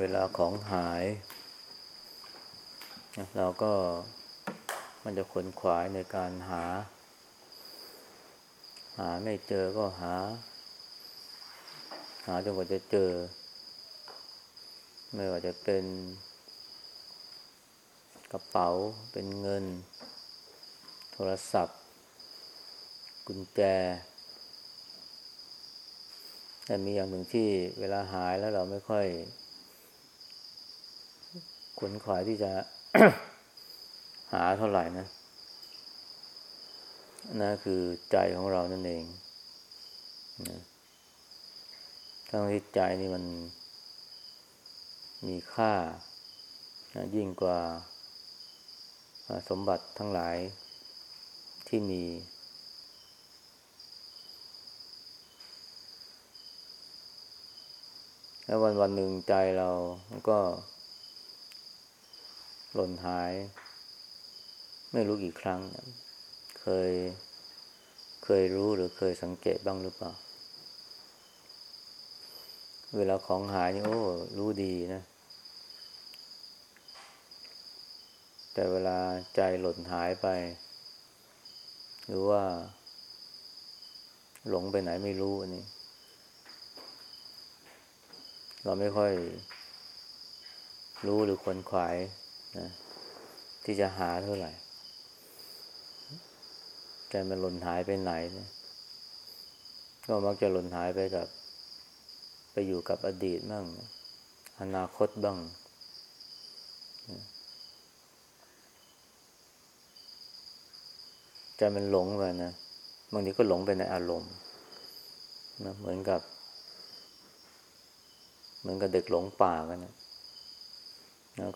เวลาของหายเราก็มันจะขนขวายในการหา หาไม่เจอก็หา หาจนกว่าจะเจอ ไม่ว่าจะเป็นกระเป๋าเป็นเงิน โทรศัพท์ กุญแจ แต่มีอย่างหนึ่งที่เวลาหายแล้วเราไม่ค่อย ขนขวายที่จะหาเท่าไหร่นะนั่นคือใจของเรานั่นเองนะทั้งที่ใจนี่มันมีค่านะยิ่งกว่าสมบัติทั้งหลายที่มี แล้ววันวันหนึ่งใจเราก็ หล่นหาย ไม่รู้กี่ครั้ง เคย เคยรู้หรือเคยสังเกตบ้างหรือเปล่า เวลาของหายนี่โอ้รู้ดีนะ แต่เวลาใจหล่นหายไป หรือว่า หลงไปไหนไม่รู้อันนี้ เราไม่ค่อยรู้หรือควนขวาย นะที่จะหาเท่าไหร่ใจมันหล่นหายไปไหนนะก็มักจะหล่นหายไปกับ ไปอยู่กับอดีตบ้างอนาคตบ้าง ใจมันหลงไปนะบางทีก็หลงไปในอารมณ์นะเหมือนกับ เหมือนกับเด็กหลงป่ากันนะ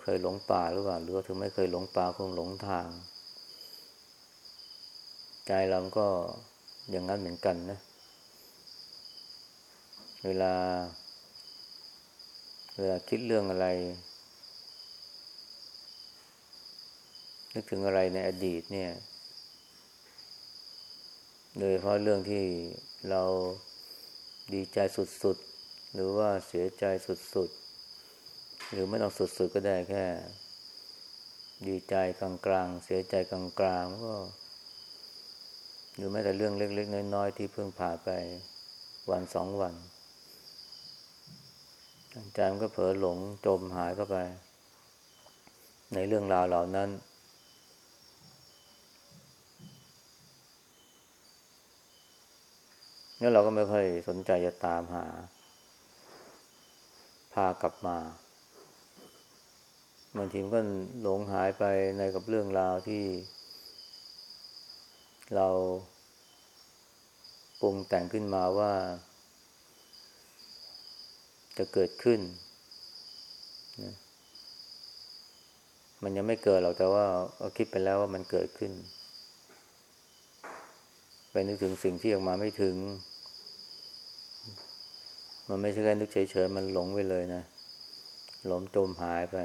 เคยหลงป่าหรือเปล่าหรือว่าถึงไม่เคยหลงป่าคงหลงทาง ใจเราก็อย่างนั้นเหมือนกันนะ เวลา เวลาคิดเรื่องอะไร นึกถึงอะไรในอดีตเนี่ย โดยเพราะเรื่องที่เราดีใจสุดๆ หรือว่าเสียใจสุดๆ หรือไม่ต้องสุดๆก็ได้แค่ ดีใจกลางๆ เสียใจกลางๆก็ หรือแม้แต่เรื่องเล็ก ๆ น้อยๆ ที่เพิ่งผ่านไปวันสองวันใจมันก็เผลอหลงจมหายเข้าไป ในเรื่องราวเหล่านั้น แล้วเราก็ไม่ค่อยสนใจจะตามหา พากลับมา บางทีมันก็หลงหายไปในกับเรื่องราวที่ เราปรุงแต่งขึ้นมาว่า จะเกิดขึ้นนะมันยังไม่เกิดหรอกแต่ว่าเราคิดไปแล้วว่ามันเกิดขึ้น ไปนึกถึงสิ่งที่ออกมาไม่ถึง มันไม่ใช่แค่นึกเฉยๆมันหลงไปเลยนะ หลงจมหายไป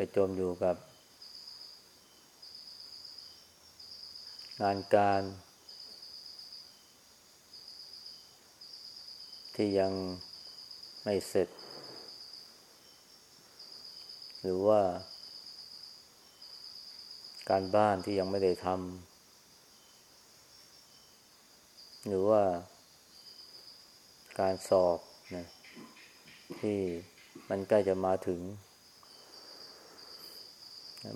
ไปจมอยู่กับ งานการ ที่ยังไม่เสร็จ หรือว่า การบ้านที่ยังไม่ได้ทำหรือว่าการสอบนะที่มันใกล้จะมาถึง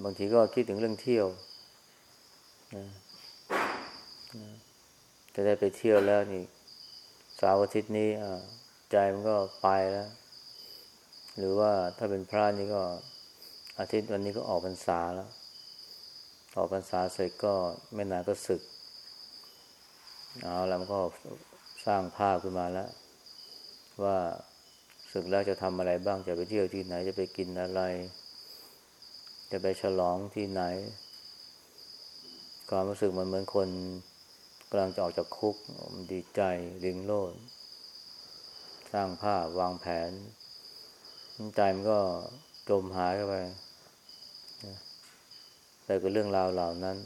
บางทีก็คิดถึงเรื่องเที่ยวจะได้ไปเที่ยวแล้วนี่สาวอาทิตย์นี้ใจมันก็ไปแล้ว หรือว่าถ้าเป็นพระนี่ก็อาทิตย์วันนี้ก็ออกพรรษาแล้ว ออกพรรษาเสร็จก็ไม่นานก็ศึกเอาแล้วมันก็สร้างภาพขึ้นมาแล้ว ว่าศึกแล้วจะทำอะไรบ้างจะไปเที่ยวที่ไหนจะไปกินอะไร จะไปฉลองที่ไหน ความรู้สึกมันเหมือนคนกำลังจะออกจากคุกมันดีใจลิงโลด สร้างภาพวางแผน ใจมันก็จมหายเข้าไปแต่ก็เรื่องราวเหล่านั้น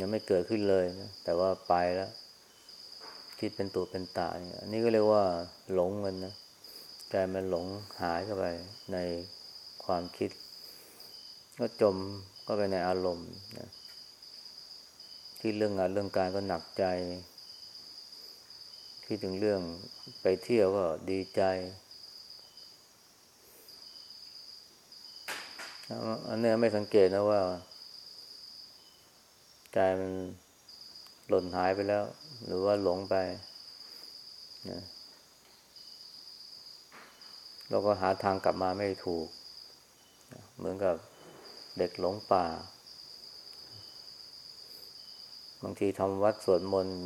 ยังไม่เกิดขึ้นเลยนะแต่ว่าไปแล้ว คิดเป็นตัวเป็นตาเนี่ยอันนี้ก็เรียกว่าหลงมันนะใจมันหลงหายเข้าไปใน ความคิด ก็จมก็ไปในอารมณ์นะที่เรื่องงานเรื่องการก็หนักใจที่ถึงเรื่องไปเที่ยวก็ดีใจอันนี้ไม่สังเกตนะว่าใจมันหล่นหายไปแล้ว หรือว่าหลงไปนะเราก็หาทางกลับมาไม่ถูก เหมือนกับเด็กหลงป่า บางทีทำวัดสวดมนต์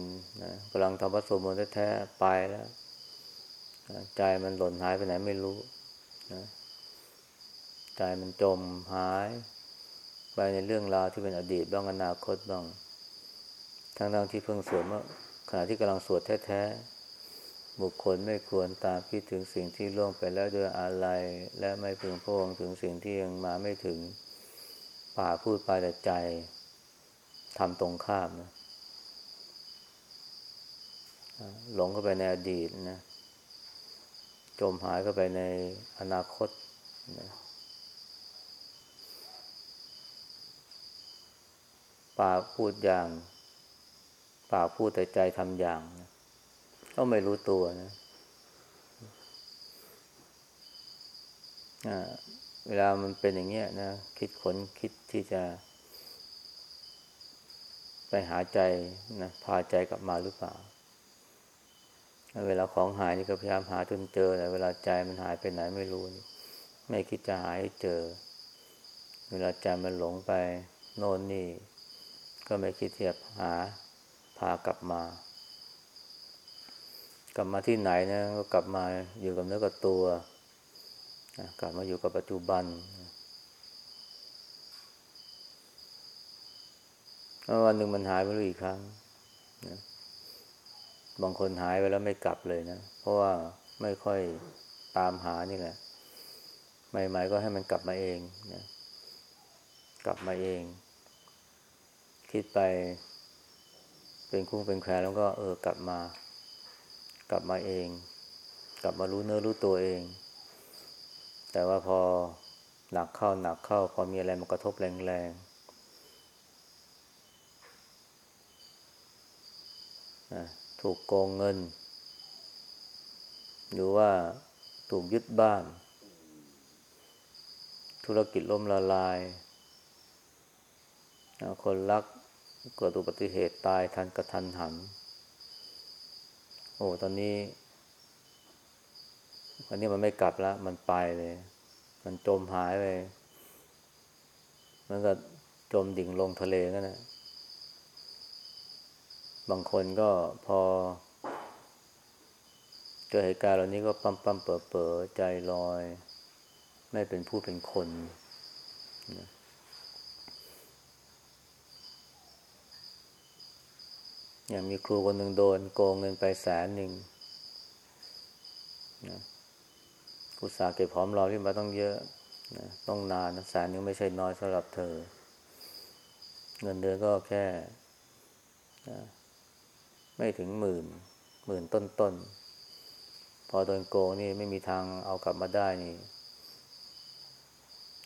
นะกำลังทำวัดสวดมนต์แท้ๆไปแล้วใจมันหล่นหายไปไหนไม่รู้นะใจมันจมหาย ไปในเรื่องราวที่เป็นอดีตบ้างอนาคตบ้างทั้งๆที่เพิ่งสวดเมื่อขณะที่กำลังสวดแท้ๆ บุคคลไม่ควรตามคิดถึงสิ่งที่ล่วงไปแล้วด้วยอะไร และไม่พึงพงถึงสิ่งที่ยังมาไม่ถึงป่าพูดไปแต่ใจทำตรงข้ามนะหลงเข้าไปในอดีตนะ จมหายเข้าไปในอนาคตนะปากพูดอย่าง ปากพูดแต่ใจทำอย่างนะ ก็ไม่รู้ตัวนะเวลามันเป็นอย่างเงี้ยนะ คิดขนคิดที่จะ ไปหาใจนะพาใจกลับมาหรือเปล่า เวลาของหายนี่ก็พยายามหาจนเจอแต่เวลาใจมันหายไปไหนไม่รู้นี่ไม่คิดจะหาให้เจอ เวลาใจมันหลงไปโน่นนี่ ก็ไม่คิดที่จะหาพากลับมา กลับมาที่ไหนนะก็กลับมาอยู่กับเนื้อกับตัว กลับมาอยู่กับปัจจุบันแล้ววันหนึ่งมันหายไปอีกครั้งนะบางคนหายไปแล้วไม่กลับเลยนะ เพราะว่าไม่ค่อยตามหานี่แหละ ใหม่ ๆ ก็ให้มันกลับมาเองนะกลับมาเอง คิดไป เป็นคุ้งเป็นแควแล้วก็เออกลับมา กลับมาเอง กลับมารู้เนื้อรู้ตัวเอง แต่ว่าพอหนักเข้าหนักเข้า พอมีอะไรมากระทบแรงๆถูกโกงเงิน หรือว่าถูกยึดบ้าน ธุรกิจล่มละลาย คนรักเกิดอุบัติเหตุตายทันกระทันหัน โอ้ตอนนี้วันนี้มันไม่กลับแล้ว มันไปเลย มันจมหายไปมันก็จมดิ่งลงทะเลนั่นแหละบางคนก็พอเจอเหตุการณ์เหล่านี้ก็ปั๊มปั๊มเป๋อเป๋อใจลอย ไม่เป็นผู้เป็นคนนะ อย่างมีครูคนหนึ่งโดนโกงเงินไปแสนหนึ่งนะอุตสาห์เก็บหอมรอที่มาต้องเยอะนะต้องนานนะแสนนึงไม่ใช่น้อยสำหรับเธอ เงินเดือนก็แค่นะไม่ถึงหมื่น หมื่นต้นต้นพอโดนโกงนี่ไม่มีทางเอากลับมาได้นี่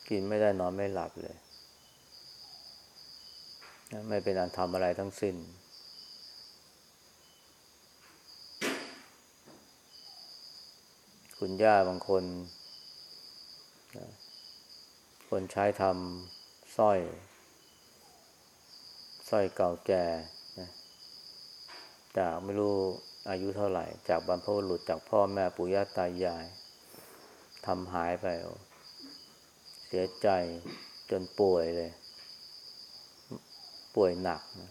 กินไม่ได้นอนไม่หลับเลยนะไม่เป็นอันทำอะไรทั้งสิ้น คุณย่าบางคนคนใช้ทำสร้อยสร้อยเก่าแก่จากไม่รู้อายุเท่าไหร่ จากบรรพบุรุษจากพ่อแม่ปู่ย่าตายายทำหายไป เสียใจจนป่วยเลย ป่วยหนักน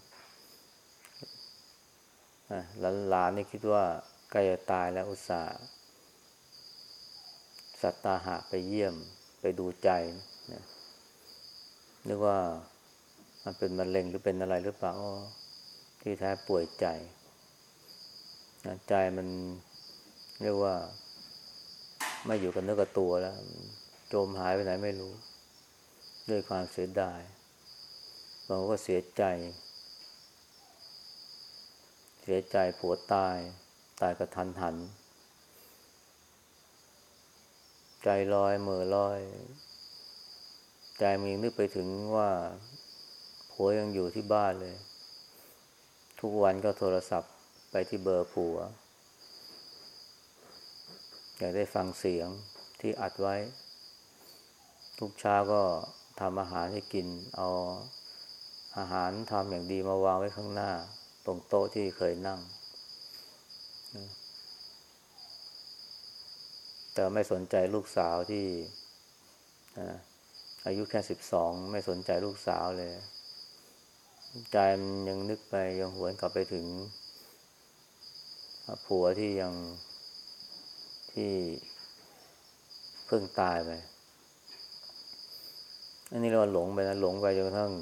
ะหลานๆนี่คิดว่าใกล้จะตายแล้วอุตส่าห์ สัตตาหะไปเยี่ยมไปดูใจนะนึกว่ามันเป็นมะเร็งหรือเป็นอะไรหรือเปล่าที่แท้ป่วยใจใจมันเรียกว่า ไม่อยู่กับเนื้อกับตัวแล้ว จมหายไปไหนไม่รู้ ด้วยความเสียดายบางคนก็เสียใจเเสียใจผัวตาย ตายกระทันหัน ใจลอยเมื่อลอย ใจมันยังนึกไปถึงว่าผัวยังอยู่ที่บ้านเลย ทุกวันก็โทรศัพท์ไปที่เบอร์ผัว อยากได้ฟังเสียงที่อัดไว้ ทุกเช้าก็ทำอาหารให้กิน เอาอาหารทำอย่างดีมาวางไว้ข้างหน้า ตรงโต๊ะที่เคยนั่ง แต่ไม่สนใจลูกสาวที่อายุแค่สิบสองไม่สนใจลูกสาวเลย ใจมันยังนึกไปยังหวนกลับไปถึงผัวที่ยังที่เพิ่งตายไป อันนี้เราหลงไปนะหลงไปจนกระทั่ง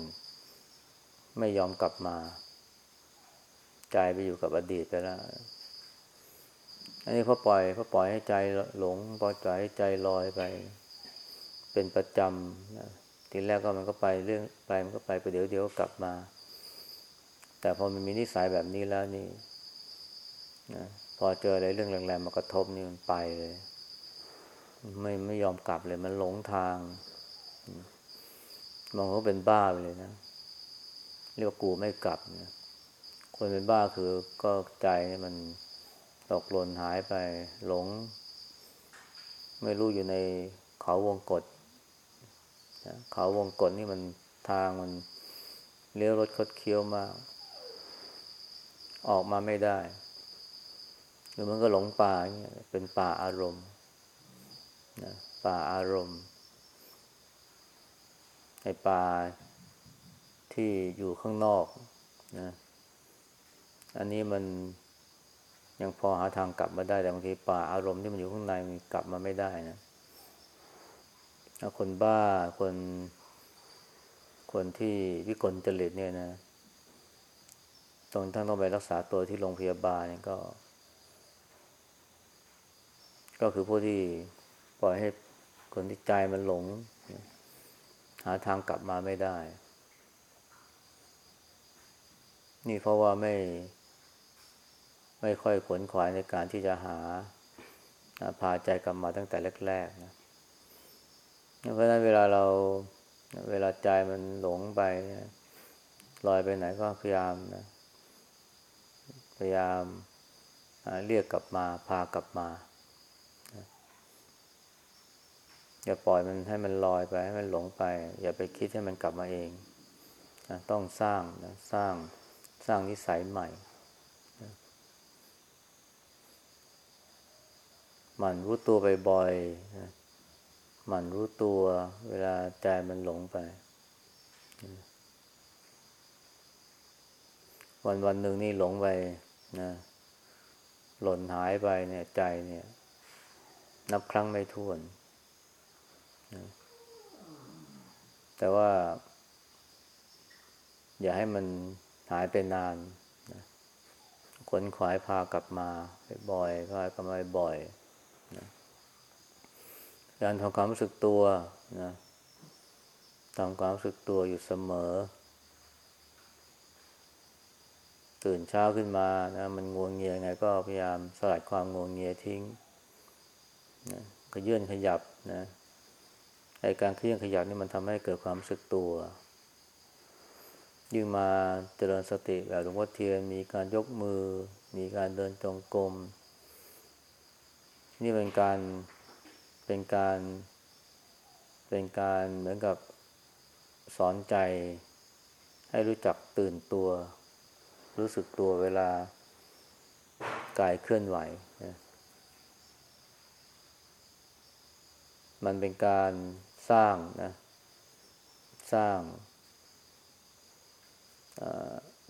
ไม่ยอมกลับมา ใจไปอยู่กับอดีตไปแล้ว อันนี้พอปล่อยพอปล่อยให้ใจหลงปล่อยใจให้ใจลอยไป เป็นประจำนะทีแรกก็มันก็ไปเรื่องไปมันก็ไปไปเดี๋ยวเดี๋ยวกลับมา แต่พอมันมีนิสัยแบบนี้แล้วนี่นะพอเจออะไรเรื่องแรงๆมากระทบนี่มันไปเลย ไม่ไม่ยอมกลับเลยมันหลงทางมองเขาเป็นบ้าไปเลยนะเรียกว่ากูไม่กลับนะคนเป็นบ้าคือก็ใจมัน ตกหล่นหายไปหลง ไม่รู้อยู่ในเขาวงกฏเขาวงกฏนี่มันทางมันเลี้ยวรถคดเคี้ยวมาก ออกมาไม่ได้หรือมันก็หลงป่าเนี่ยเป็นป่าอารมณ์นะป่าอารมณ์ในป่าที่อยู่ข้างนอกนะ อันนี้มัน ยังพอหาทางกลับมาได้แต่บางทีป่าอารมณ์ที่มันอยู่ข้างในมันกลับมาไม่ได้นะคนบ้าคน คนที่วิกลจริตเนี่ยนะตรงทั้งต้องไปรักษาตัวที่โรงพยาบาลเนี่ยก็ ก็คือผู้ที่ปล่อยให้คนที่ใจมันหลง หาทางกลับมาไม่ได้ นี่เพราะว่าไม่ ไม่ค่อยขวนขวายในการที่จะหาพาใจกลับมาตั้งแต่แรกๆนะเพราะฉะนั้นเวลาเราเวลาใจมันหลงไปลอยไปไหนก็พยายามนะพยายามเรียกกลับมา พากลับมาอย่าปล่อยมันให้มันลอยไปให้มันหลงไป อย่าไปคิดให้มันกลับมาเอง ต้องสร้างนะสร้างสร้างนิสัยใหม่ หมั่นรู้ตัวบ่อยๆหมั่นรู้ตัวเวลาใจมันหลงไป วันวันหนึ่งนี่หลงไปนะหล่นหายไปเนี่ยใจเนี่ย นับครั้งไม่ถ้วนแต่ว่า อย่าให้มันหายไปนานนะขนขวายพากลับมาบ่อยๆพากลับมาบ่อยนะ การทำความรู้สึกตัวนะทำความรู้สึกตัวอยู่เสมอ ตื่นเช้าขึ้นมานะมันงวงเงียไงก็พยายามสลัดความงวงเงียทิ้งนะก็ยื่นขยับนะไอการเคลื่อนขยับนี่มันทำให้เกิดความรู้สึกตัวยิ่งมาเจริญสติแบบหลวงพ่อเทียนมีการยกมือ มีการเดินจงกรมนี่เป็นการ เป็นการ เป็นการเหมือนกับสอนใจ ให้รู้จักตื่นตัว รู้สึกตัวเวลากายเคลื่อนไหวนะมันเป็นการสร้างนะ สร้าง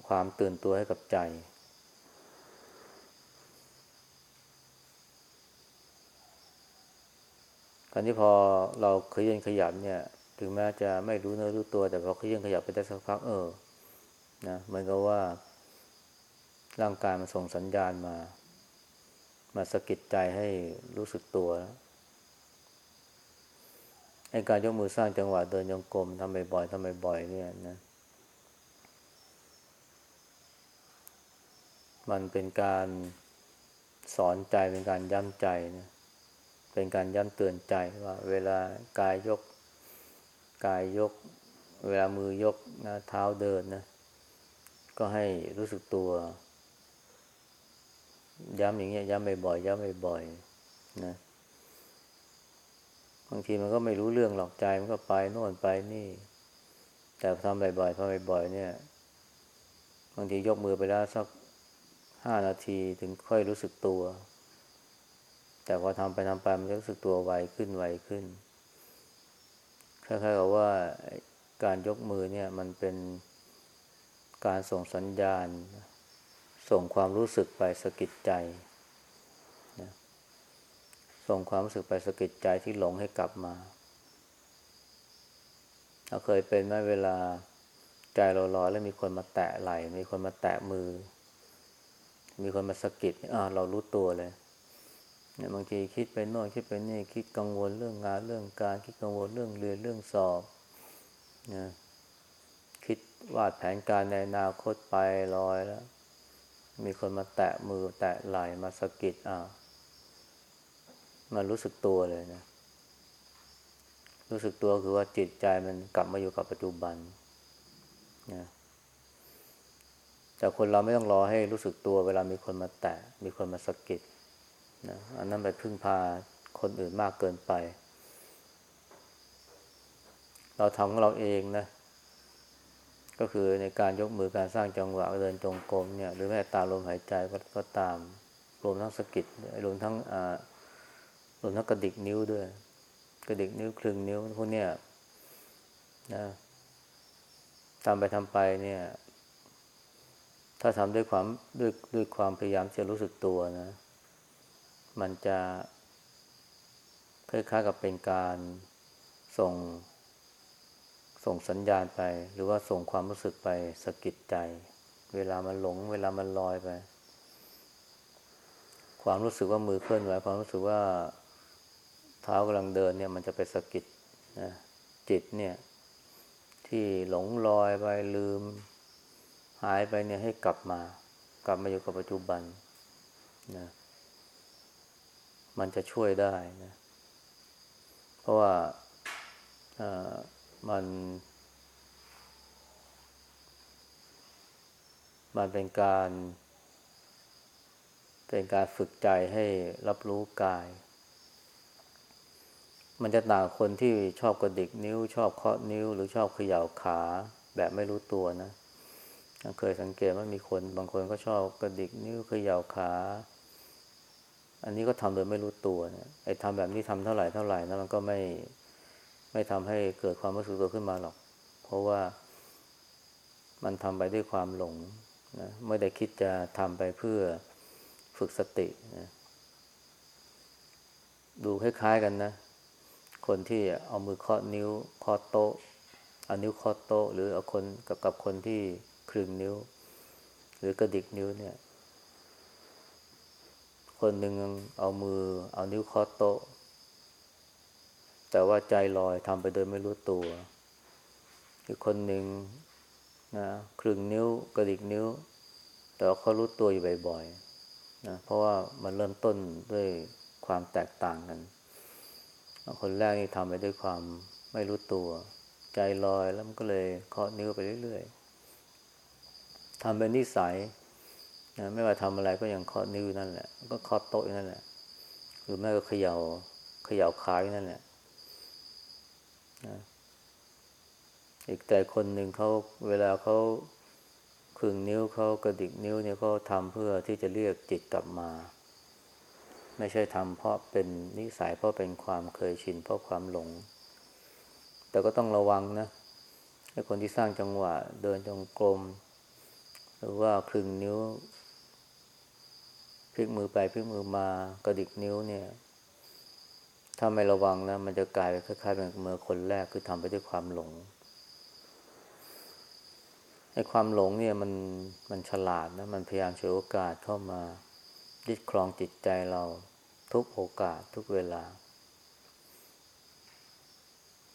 ความตื่นตัวให้กับใจ การที่พอเราเคยยันขยับเนี่ย ถึงแม้จะไม่รู้เนื้อรู้ตัว แต่พอเคยยันขยับไปได้สักพักเออนะเหมือนกับว่า ร่างกายมันส่งสัญญาณมา มาสะกิดใจให้รู้สึกตัวไอ้การยกมือสร้างจังหวะเดินยงกลมทำบ่อยๆทำบ่อยๆเนี่ยนะมันเป็นการสอนใจเป็นการย้ำใจนะ เป็นการย้ำเตือนใจว่าเวลากายยก กายยก เวลามือยกนะเท้าเดินนะ ก็ให้รู้สึกตัว ย้ำอย่างเงี้ยย้ำบ่อยๆย้ำบ่อยๆนะบางทีมันก็ไม่รู้เรื่องหรอกใจมันก็ไปโน่นไปนี่ แต่ทำบ่อยๆทำบ่อยๆเนี่ยบางทียกมือไปแล้วสักห้านาทีถึงค่อยรู้สึกตัว แต่พอทำไปทำไปมันจะรู้สึกตัวไวขึ้นไวขึ้นคล้ายๆกับว่าการยกมือเนี่ยมันเป็นการส่งสัญญาณ ส่งความรู้สึกไปสะกิดใจนะส่งความรู้สึกไปสะกิดใจที่หลงให้กลับมาเราเคยเป็นไหมเวลาใจเราลอยแล้วมีคนมาแตะไหล่มีคนมาแตะมือ มีคนมาสะกิดอ่าเรารู้ตัวเลย เนี่ยบางทีคิดไปโน่นคิดไปนี่คิดกังวลเรื่องงานเรื่องการ คิดกังวลเรื่องเรียนเรื่องสอบนะคิดวาดแผนการในอนาคตไปลอยแล้ว มีคนมาแตะมือแตะไหล่มาสะกิดอ่ามันรู้สึกตัวเลยนะ รู้สึกตัวคือว่าจิตใจมันกลับมาอยู่กับปัจจุบันนะแต่คนเราไม่ต้องรอให้รู้สึกตัวเวลามีคนมาแตะ มีคนมาสะกิด นะอันนั้นไปพึ่งพาคนอื่นมากเกินไป เราทำของเราเองนะ ก็คือในการยกมือการสร้างจังหวะเดินจงกรมเนี่ย หรือแม้ตาลมหายใจก็ตาม รวมทั้งสกิดรวมทั้งรวมทั้งกระดิกนิ้วด้วย กระดิกนิ้วคลึงนิ้วพวกเนี้ยนะทำไปทำไปเนี่ย ถ้าทำด้วยความด้วยด้วยความพยายามจะรู้สึกตัวนะ มันจะคล้ายๆกับเป็นการส่งส่งสัญญาณไป หรือว่าส่งความรู้สึกไปสะกิดใจ เวลามันหลง เวลามันลอยไป ความรู้สึกว่ามือเคลื่อนไหวความรู้สึกว่าเท้ากำลังเดินเนี่ย มันจะไปสะกิดนะจิตเนี่ย ที่หลงลอยไปลืม หายไปเนี่ยให้กลับมา กลับมาอยู่กับปัจจุบันนะ มันจะช่วยได้นะ เพราะว่ามัน มันเป็นการ เป็นการฝึกใจให้รับรู้กาย มันจะต่างคนที่ชอบกระดิกนิ้ว ชอบเคาะนิ้ว หรือชอบเขย่าขาแบบไม่รู้ตัวนะ เคยสังเกตว่ามีคนบางคนก็ชอบกระดิกนิ้วเขย่าขา อันนี้ก็ทำโดยไม่รู้ตัวเนี่ยไอ้ทำแบบนี้ทำเท่าไหร่เท่าไหร่นะมันก็ไม่ไม่ทำให้เกิดความรู้สึกตัวขึ้นมาหรอก เพราะว่ามันทำไปด้วยความหลงนะไม่ได้คิดจะทำไปเพื่อฝึกสตินะดูคล้ายๆกันนะ คนที่เอามือเคาะนิ้วเคาะโต๊ะเอานิ้วเคาะโต๊ะหรือเอาคนกับกับคนที่คลึงนิ้ว หรือกระดิกนิ้วเนี่ย คนหนึ่งเอามือ เอานิ้วเคาะโต๊ะ แต่ว่าใจลอยทำไปโดยไม่รู้ตัวอีกคนหนึ่งนะคลึงนิ้วกระดิกนิ้ว แต่ว่าเขารู้ตัวอยู่บ่อยๆนะเพราะว่ามันเริ่มต้นด้วยความแตกต่างกัน คนแรกนี่ทำไปด้วยความไม่รู้ตัว ใจลอยแล้วมันก็เลยเคาะนิ้วไปเรื่อยๆทำเป็นนิสัย นะไม่ว่าทำอะไรก็ยังเคาะนิ้วนั่นแหละ ก็เคาะโต๊ะนั่นแหละ หรือแม่ก็เขยา่าเขย่าขาอยู่นั่นแหละนะอีกแต่คนหนึ่งเขาเวลาเขาคึงนิ้วเขากระดิกนิ้วเนี่ยเขาทำเพื่อที่จะเรียกจิตกลับมา ไม่ใช่ทำเพราะเป็นนิสัยเพราะเป็นความเคยชินเพราะความหลง แต่ก็ต้องระวังนะให้คนที่สร้างจังหวะเดินจงกรม หรือว่าคลึงนิ้ว พลิกมือไปพลิกมือมากระดิกนิ้วเนี่ย ถ้าไม่ระวังนะมันจะกลายเป็นคล้ายๆเป็นมือคนแรกคือทำไปด้วยความหลงไอ้ความหลงเนี่ยมันมันฉลาดนะมันพยายามใช้โอกาสเข้ามายึดครองจิตใจเราทุกโอกาสทุกเวลา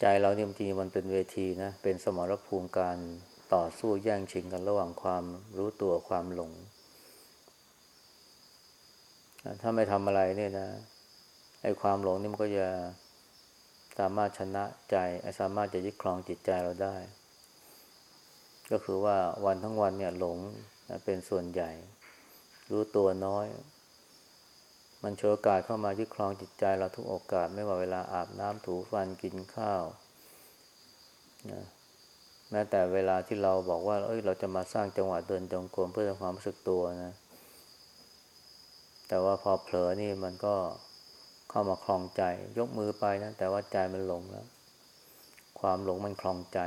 ใจเราเนี่ยจริงมันเป็นเวทีนะเป็นสมรภูมิการต่อสู้แย่งชิงกันระหว่างความรู้ตัวความหลง ถ้าไม่ทำอะไรเนี่ยนะไอ้ความหลงนี่มันก็จะสามารถชนะใจสามารถจะยึดครองจิตใจเราได้ ก็คือว่าวันทั้งวันเนี่ยหลงเป็นส่วนใหญ่ รู้ตัวน้อย มันโชว์โอกาสเข้ามายึดครองจิตใจเราทุกโอกาส ไม่ว่าเวลาอาบน้ำถูฟันกินข้าวนะแม้แต่เวลาที่เราบอกว่า เอ้ย เราจะมาสร้างจังหวะเดินจงกรมเพื่อความรู้สึกตัวนะ แต่ว่าพอเผลอนี่มันก็เข้ามาคลองใจ ยกมือไปนะแต่ว่าใจมันหลงแล้ว ความหลงมันคลองใจ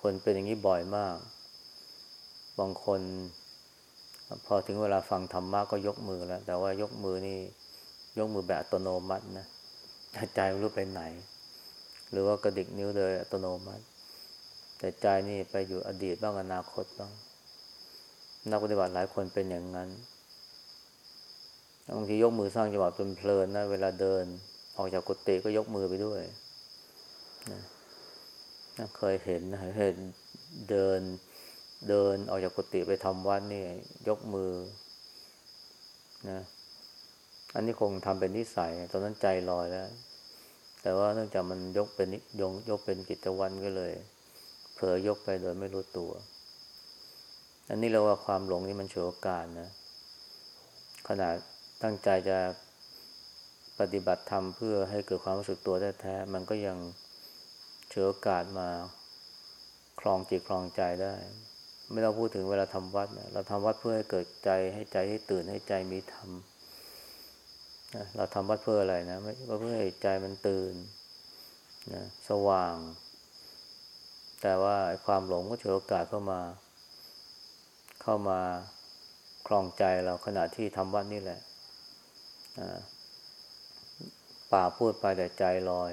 คนเป็นอย่างนี้บ่อยมาก บางคน พอถึงเวลาฟังธรรมะก็ยกมือแล้ว แต่ว่ายกมือนี่ ยกมือแบบอัตโนมัตินะใจไม่รู้ไปไหน หรือว่ากระดิกนิ้วโดยอัตโนมัติ แต่ใจนี่ไปอยู่อดีตบ้างอนาคตบ้าง นักปฏิบัติหลายคนเป็นอย่างนั้นบางทียกมือสร้างจังหวะเป็นเพลินนะเวลาเดิน ออกจากกุฏิก็ยกมือไปด้วยนะเคยเห็นนะเห็นเดินเดินออกจากกุฏิไปทำวัดนี่ยกมือนะอันนี้คงทำเป็นนิสัยตอนนั้นใจลอยแล้ว แต่ว่าเนื่องจากมันยกเป็นยงยกเป็นกิจวัตรก็เลย เผลอยกไปโดยไม่รู้ตัว อันนี้เราว่าความหลงนี่มันโฉโอกาสนะ ขนาดตั้งใจจะปฏิบัติธรรมเพื่อให้เกิดความรู้สึกตัวแท้ๆมันก็ยังเฉโอกาสมาคลองจิตคลองใจได้ ไม่ต้องพูดถึงเวลาทำวัดนะเราทำวัดเพื่อให้เกิดใจให้ใจให้ตื่นให้ใจมีธรรมเราทำวัดเพื่ออะไรนะไม่เพื่อให้ใจมันตื่นนะสว่าง แต่ว่าความหลงก็เฉลโอกาสเข้ามา เข้ามาคลองใจเราขณะที่ทำวัดนี่แหละป่าพูดไปแต่ใจลอย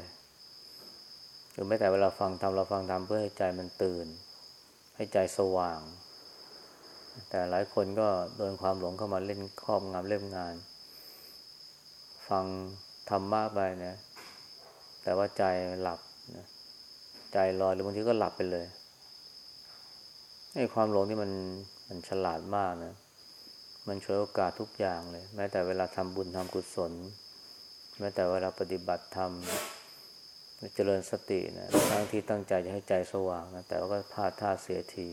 หรือไม่แต่เวลาฟังทำเราฟังทำเพื่อให้ใจมันตื่น ให้ใจสว่าง แต่หลายคนก็โดนความหลงเข้ามาเล่นครอบงำเล่มงาน ฟังธรรมะไปนะแต่ว่าใจหลับนะใจลอยหรือบางทีก็หลับไปเลยไอ้ความหลงที่มัน มันฉลาดมากนะ มันช่วยโอกาสทุกอย่างเลย แม้แต่เวลาทำบุญทำกุศล แม้แต่เวลาปฏิบัติธรรมเจริญสตินะทั้งที่ตั้งใจจะให้ใจสว่างนะ แต่ว่าก็พลาดท่าเสียที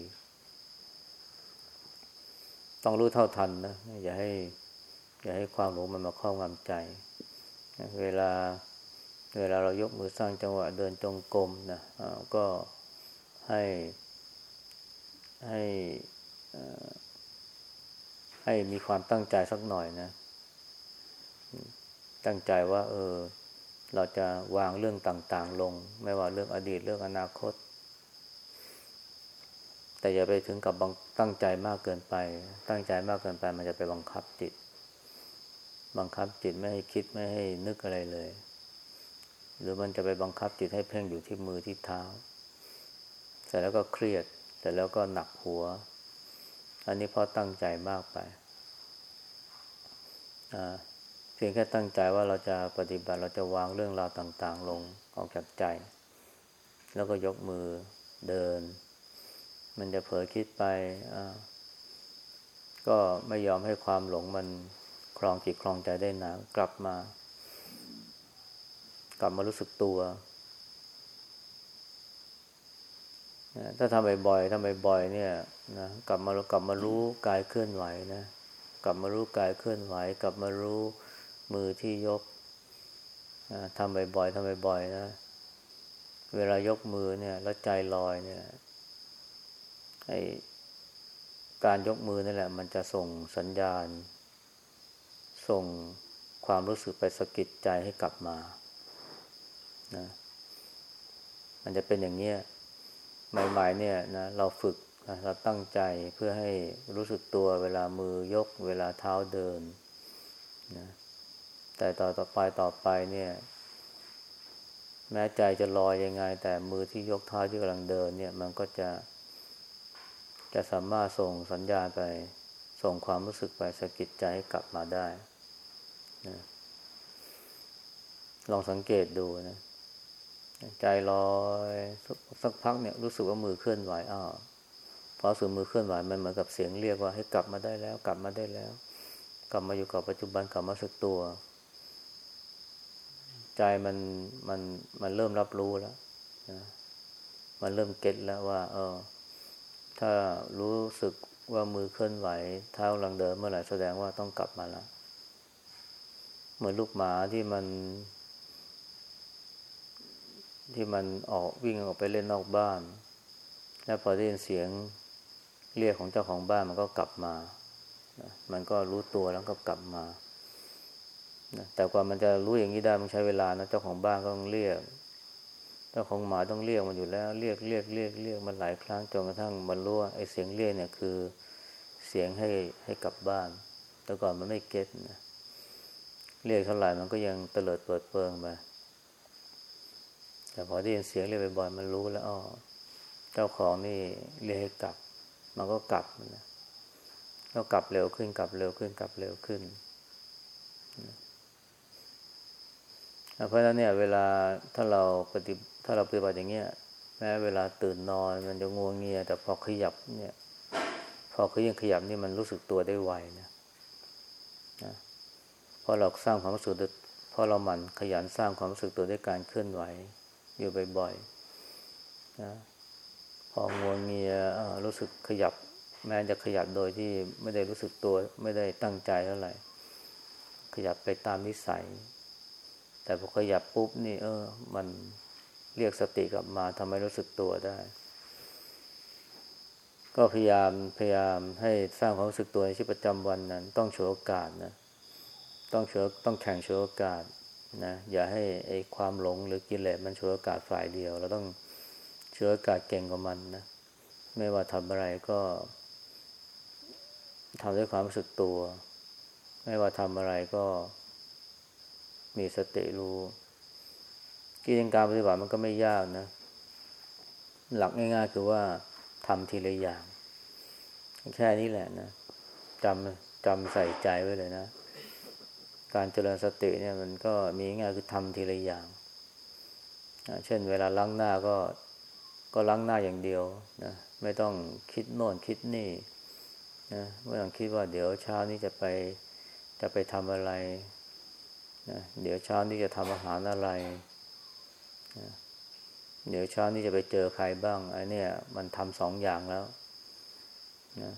ต้องรู้เท่าทันนะ อย่าให้ อย่าให้ความหลงมันมาครอบงำใจ เวลา เวลาเรายกมือสร้างจังหวะเดินจงกรมนะก็ให้ให้ ให้มีความตั้งใจสักหน่อยนะ ตั้งใจว่า เออ เราจะวางเรื่องต่าง ๆ ลง ไม่ว่าเรื่องอดีตเรื่องอนาคต แต่อย่าไปถึงกับตั้งใจมากเกินไป ตั้งใจมากเกินไป มันจะไปบังคับจิต บังคับจิตไม่ให้คิดไม่ให้นึกอะไรเลย หรือมันจะไปบังคับจิตให้เพ่งอยู่ที่มือที่เท้า เสร็จแล้วก็เครียด เสร็จแล้วก็หนักหัว อันนี้เพราะตั้งใจมากไปเพียงแค่ตั้งใจว่าเราจะปฏิบัติเราจะวางเรื่องราวต่าง ๆ ลงออกจากใจ แล้วก็ยกมือเดิน มันจะเผลอคิดไปก็ไม่ยอมให้ความหลงมันครองจิตครองใจได้นานกลับมา กลับมารู้สึกตัว ถ้าทำบ่อยๆทำบ่อยๆเนี่ยนะกลับมากลับมารู้กายเคลื่อนไหวนะกลับมารู้กายเคลื่อนไหว กลับมารู้มือที่ยกทำบ่อยๆทำบ่อยๆนะ เวลายกมือเนี่ย แล้วใจลอยเนี่ยไอการยกมือนั่นแหละ มันจะส่งสัญญาณ ส่งความรู้สึกไปสะกิดใจให้กลับมานะมันจะเป็นอย่างนี้ ใหม่ๆเนี่ยนะเราฝึกนะเราตั้งใจเพื่อให้รู้สึกตัวเวลามือยก เวลาเท้าเดินนะแต่ต่อต่อไปต่อไปเนี่ย แม้ใจจะลอยยังไง แต่มือที่ยกเท้าที่กำลังเดินเนี่ย มันก็จะจะสามารถส่งสัญญาณไป ส่งความรู้สึกไปสะกิดใจให้กลับมาได้นะลองสังเกตดูนะ ใจลอยสักพักเนี่ยรู้สึกว่ามือเคลื่อนไหวอ้าวพอสูมือเคลื่อนไหวมันเหมือนกับเสียงเรียกว่าให้กลับมาได้แล้ว กลับมาได้แล้ว กลับมาอยู่กับปัจจุบันกลับมาสึกตัว ใจมันมันมันเริ่มรับรู้แล้วนะมันเริ่มเก็ตแล้วว่า เออ ถ้ารู้สึกว่ามือเคลื่อนไหว เท้าลังเดินเมื่อไหร่แสดงว่าต้องกลับมาแล้วเหมือนลูกหมาที่มัน ที่มันออกวิ่งออกไปเล่นนอกบ้าน แล้วพอได้ยินเสียงเรียกของเจ้าของบ้านมันก็กลับมา มันก็รู้ตัวแล้วก็กลับมา แต่กว่ามันจะรู้อย่างนี้ได้มันใช้เวลานะเจ้าของบ้านก็ต้องเรียก เจ้าของหมาต้องเรียกมันอยู่แล้ว เรียกเรียกเรียกเรียกมันหลายครั้งจนกระทั่งมันรู้ว่าไอ้เสียงเรียกเนี่ยคือเสียงให้ให้กลับบ้าน แต่ก่อนมันไม่เก็ตนะ เรียกเท่าไหร่มันก็ยังเตลิดเปิดเปิงไป แต่พอได้ยินเสียงเรียกบ่อยๆมันรู้แล้วอ๋อเจ้าของนี่เรียกให้กลับ มันก็กลับนะก็กลับเร็วขึ้นกลับเร็วขึ้นกลับเร็วขึ้นเพราะฉะนั้นเนี่ย เวลาถ้าเราปฏิถ้าเราปฏิบัติอย่างเงี้ยแม้เวลาตื่นนอนมันจะงัวงเงีย แต่พอขยับเนี่ย พอขยับขยับนี่มันรู้สึกตัวได้ไวนะนะพอเราสร้างความรู้สึกพอเราหมั่นขยันสร้างความรู้สึกตัวด้วยการเคลื่อนไหว อยู่บ่อยๆนะพองัวงเงียรู้สึกขยับ แม้จะขยับโดยที่ไม่ได้รู้สึกตัวไม่ได้ตั้งใจเท่าไหร่ ขยับไปตามนิสัย แต่พอขยับปุ๊บนี่ เออ มันเรียกสติกลับมาทำให้รู้สึกตัวได้ ก็พยายามพยายามให้สร้างความรู้สึกตัวในชีวิตประจำวันนั้น ต้องฉวยโอกาสนะ ต้องฉวยต้องแข่งฉวยโอกาส นะอย่าให้ไอ้ความหลงหรือกิเลสมันฉวยโอกาสฝ่ายเดียว เราต้องฉวยโอกาสเก่งกว่ามันนะไม่ว่าทำอะไรก็ทำด้วยความรู้สึกตัว ไม่ว่าทำอะไรก็มีสติรู้กิจการปฏิบัติมันก็ไม่ยากนะ หลักง่ายๆคือว่าทำทีละอย่าง แค่นี้แหละนะจำจำใส่ใจไว้เลยนะ การเจริญสติเนี่ยมันก็มีง่ายคือทำทีละอย่าง เช่นเวลาล้างหน้าก็ก็ล้างหน้าอย่างเดียวนะไม่ต้องคิดโน่นคิดนี่นะไม่ต้องคิดว่าเดี๋ยวเช้านี้จะไปจะไปทำอะไรนะเดี๋ยวเช้านี้จะทำอาหารอะไรนะเดี๋ยวเช้านี้จะไปเจอใครบ้างไอ้นี่มันทำสองอย่างแล้วนะ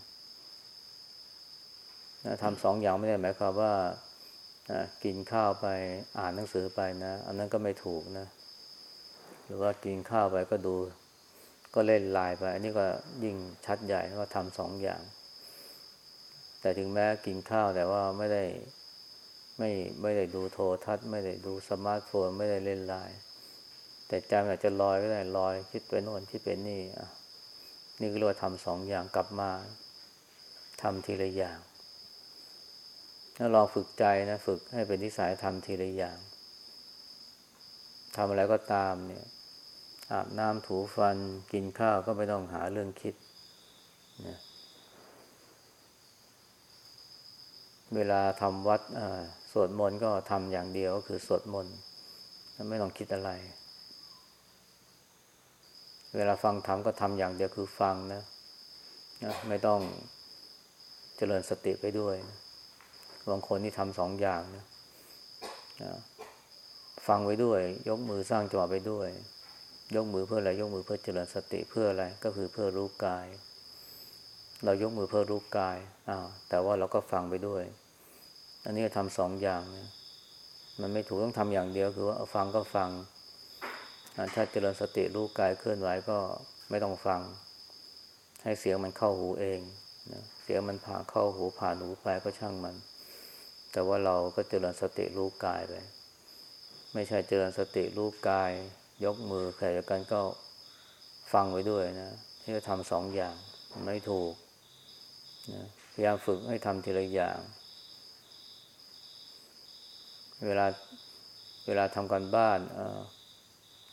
นะทำสองอย่างไม่ได้หมายความว่า นะกินข้าวไปอ่านหนังสือไปนะ อันนั้นก็ไม่ถูกนะ หรือว่ากินข้าวไปก็ดู ก็เล่นไลน์ไป อันนี้ก็ยิ่งชัดใหญ่ว่าทำสองอย่าง แต่ถึงแม้กินข้าวแต่ว่าไม่ได้ไม่ไม่ได้ดูโทรทัศน์ไม่ได้ดูสมาร์ทโฟนไม่ได้เล่นไลน์แต่ใจมันอาจจะลอยก็ได้ลอย คิดไปโน่นคิดไปนี่อะนี่ก็เรียกว่าทำสองอย่างกลับมาทำทีละอย่าง ถ้าลองฝึกใจนะฝึกให้เป็นนิสัยทำทีละอย่างทำอะไรก็ตามเนี่ยอาบน้ำถูฟันกินข้าวก็ไม่ต้องหาเรื่องคิดนะเวลาทำวัดสวดมนต์ก็ทำอย่างเดียวก็คือสวดมนต์ไม่ต้องคิดอะไร เวลาฟังธรรมก็ทำอย่างเดียวคือฟังนะนะ ไม่ต้องเจริญสติไปด้วยนะ บางคนนี่ทำสองอย่างนะนะฟังไว้ด้วย ยกมือสร้างจังหวะไปด้วย ยกมือเพื่ออะไร ยกมือเพื่อเจริญสติเพื่ออะไร ก็คือเพื่อรู้กาย เรายกมือเพื่อรู้กายอ้าวแต่ว่าเราก็ฟังไปด้วย อันนี้ทำสองอย่างนะมันไม่ถูกต้องทำอย่างเดียว คือว่าฟังก็ฟังถ้าเจริญสติรู้กายเคลื่อนไหวก็ไม่ต้องฟัง ให้เสียงมันเข้าหูเองนะเสียงมันผ่านเข้าหูผ่านหูไปก็ช่างมัน แต่ว่าเราก็เจริญสติรู้กายไปไม่ใช่เจริญสติรู้กาย ยกมือแข่กันก็ฟังไว้ด้วยนะที่จะทำสองอย่างไม่ถูกนะพยายามฝึกให้ทำทีละอย่าง เวลาเวลาทำการบ้าน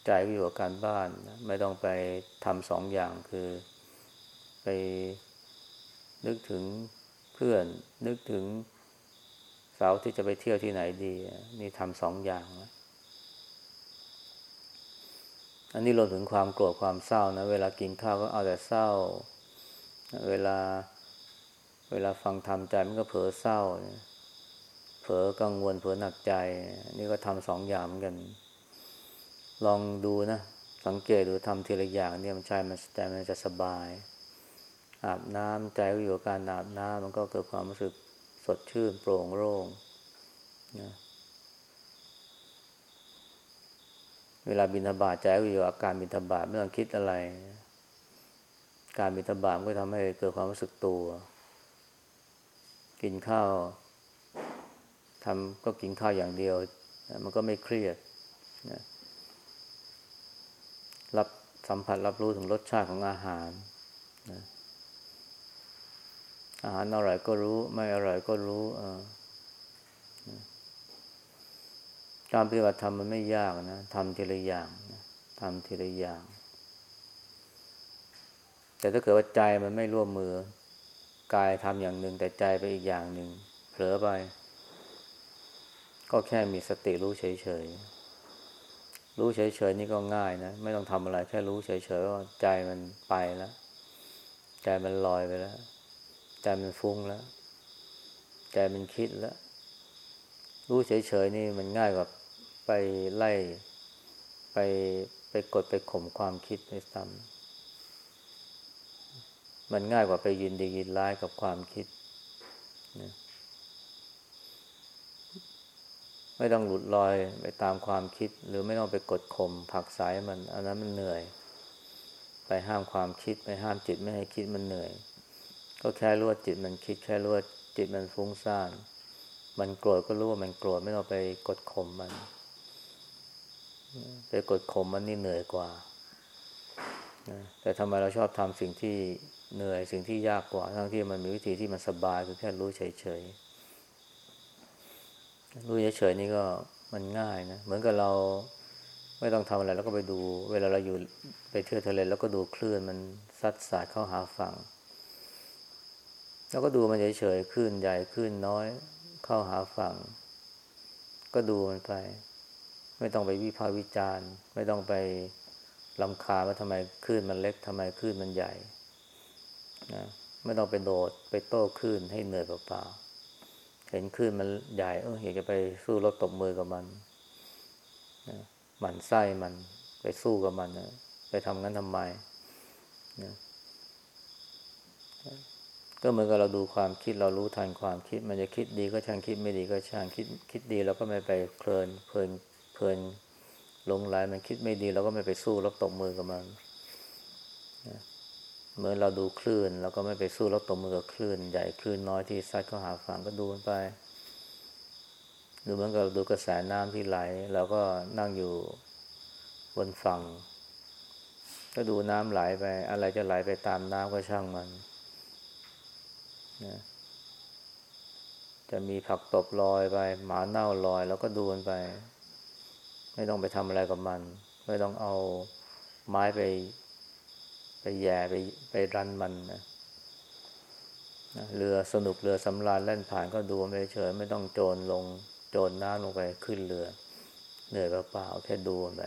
ใจก็อยู่กับการบ้าน ไม่ต้องไปทำสองอย่างคือไปนึกถึงเพื่อนนึกถึง สาวที่จะไปเที่ยวที่ไหนดี นี่ทำสองอย่างนะอันนี้รวมถึงความโกรธความเศร้านะ เวลากินข้าวก็เอาแต่เศร้า เวลา เวลาฟังธรรมใจมันก็เผลอเศร้า เผลอกังวลเผลอหนักใจ นี่ก็ทำสองอย่างเหมือนกัน ลองดูนะ สังเกตดูทำทีละอย่างเนี่ยมันใจมันใจมันจะสบาย อาบน้ำใจก็อยู่กับการอาบน้ำมันก็เกิดความรู้สึก สดชื่นโปร่งโล่งนะเวลาบินทบาทใจก็อยู่อาการบินทบาทไม่ต้องคิดอะไร การบินทบาทก็ทำให้เกิดความรู้สึกตัว กินข้าวทำก็กินข้าวอย่างเดียว มันก็ไม่เครียดนะรับสัมผัสรับรู้ถึงรสชาติของอาหารนะ อาหารอร่อยก็รู้ ไม่อร่อยก็รู้การปฏิบัติธรรมมันไม่ยากนะทำทีละอย่างทำทีละอย่าง แต่ถ้าเกิดว่าใจมันไม่ร่วมมือกายทำอย่างหนึ่งแต่ใจไปอีกอย่างหนึ่งเผลอไป ก็แค่มีสติรู้เฉยๆ รู้เฉยๆนี่ก็ง่ายนะ ไม่ต้องทำอะไร แค่รู้เฉยๆว่าใจมันไปแล้ว ใจมันลอยไปแล้ว ใจมันฟุ้งแล้วใจมันคิดแล้ว รู้เฉยๆนี่มันง่ายกว่าไปไล่ไปไปกดไปข่มความคิดในซ้ำมันง่ายกว่าไปยินดียินร้ายกับความคิดนะไม่ต้องหลุดลอยไปตามความคิด หรือไม่ต้องไปกดข่มผักสายมัน อันนั้นมันเหนื่อย ไปห้ามความคิด ไปห้ามจิตไม่ให้คิดมันเหนื่อย ก็แค่รู้ว่าจิตมันคิดแค่รู้ว่าจิตมันฟุ้งซ่าน มันโกรธก็รู้ว่ามันโกรธไม่ต้องไปกดข่มมัน ไปกดข่มมันนี่เหนื่อยกว่า แต่ทำไมเราชอบทำสิ่งที่เหนื่อยสิ่งที่ยากกว่า ทั้งที่มันมีวิธีที่มันสบายคือแค่รู้เฉยๆ รู้เฉยๆนี่ก็มันง่ายนะ เหมือนกับเราไม่ต้องทำอะไรแล้วก็ไปดู เวลาเราอยู่ไปเที่ยวทะเลแล้วก็ดูคลื่นมันซัดสาดเข้าหาฝั่ง แล้วก็ดูมันเฉยๆขึ้นใหญ่ขึ้นน้อย เข้าหาฝั่ง ก็ดูมันไป ไม่ต้องไปวิพากษ์วิจารณ์ ไม่ต้องไปลำคาว่าทำไมคลื่นมันเล็กทำไมคลื่นมันใหญ่นะไม่ต้องไปโดดไปโต้คลื่นให้เหนื่อยเปล่าๆเห็นคลื่นมันใหญ่เอออยากจะไปสู้รบตบมือกับมันนะมันไส้มันไปสู้กับมันนะไปทำงั้นทำไมนะ ก็เหมือนกับเราดูความคิดเรารู้ทันความคิด มันจะคิดดีก็ช่างคิดไม่ดีก็ช่างคิดคิดดีเราก็ไม่ไปเพลินเพลินเพลินลงไหลมันคิดไม่ดีเราก็ไม่ไปสู้รบตบมือกับมันเหมือนเราดูคลื่นเราก็ไม่ไปสู้รบตบมือกับคลื่น ใหญ่คลื่นน้อยที่ซัดเข้าหาฝั่งก็ดูมันไปดูเหมือนกับดูกระแสน้ำที่ไหลเราก็นั่งอยู่บนฝั่ง ก็ดูน้ำไหลไป อะไรจะไหลไปตามน้ำก็ช่างมัน นะจะมีผักตบลอยไป หมาเน่าลอย แล้วก็ดูนไป ไม่ต้องไปทำอะไรกับมัน ไม่ต้องเอาไม้ไป ไปแย่ไปไปรันมันนะเรือสนุกเรือสำราญเล่นผ่านก็ดูไม่เฉยไม่ต้องโจรลง โจรน้ำลงไปขึ้นเรือ เหนื่อยเปล่าๆแค่ดูไป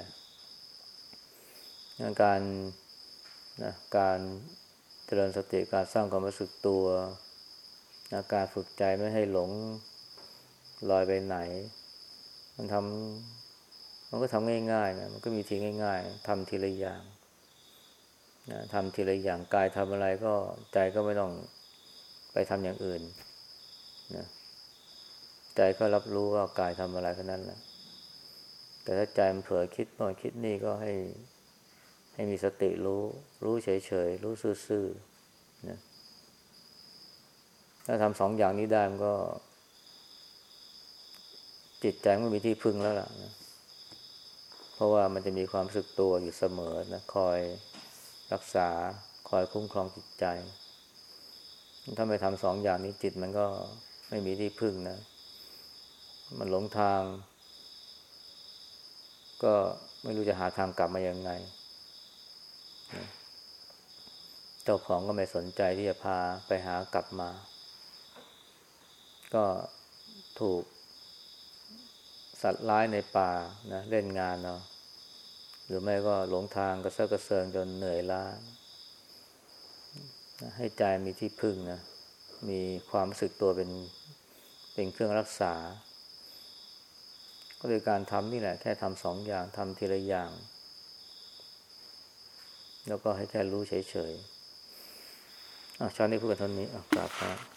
การนะการเจริญสติการสร้างความรู้สึกตัว อาการฝึกใจไม่ให้หลงลอยไปไหน มันทำมันก็ทำง่ายๆนะมันก็มีทีง่าย ๆทำทีละอย่างนะทำทีละอย่างกายทำอะไรก็ใจก็ไม่ต้องไปทำอย่างอื่นนะใจก็รับรู้ว่ากายทำอะไรแค่นั้นแหละแต่ถ้าใจมันเผลอคิดโน่นคิดนี่ก็ให้ให้มีสติรู้ รู้เฉยๆ รู้ซื่อๆนะ ถ้าทำสองอย่างนี้ได้มันก็ จิตใจมันมีที่พึ่งแล้วล่ะนะเพราะว่ามันจะมีความสึกตัวอยู่เสมอนะคอยรักษาคอยคุ้มครองจิตใจ ถ้าไม่ทำสองอย่างนี้จิตมันก็ไม่มีที่พึ่งนะ มันหลงทาง ก็ไม่รู้จะหาทางกลับมายังไง เจ้าของก็ไม่สนใจที่จะพาไปหากลับมา ก็ถูก สัตว์ร้ายในป่านะเล่นงานเนาะหรือไม่ก็หลงทางกระเซาะกระเซิงจนเหนื่อยล้าให้ใจมีที่พึ่งนะ มีความรู้สึกตัวเป็นเป็นเครื่องรักษา ก็โดยการทำนี่แหละ แค่ทำสองอย่างทำทีละอย่าง แล้วก็ให้แค่รู้เฉยๆอะชานี้พูดกันเท่านี้อะกราบครับ